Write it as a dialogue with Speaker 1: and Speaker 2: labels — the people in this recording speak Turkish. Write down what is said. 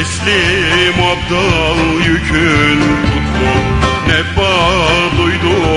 Speaker 1: Teslim abdal yükün. Kutlu Ne bağ duydum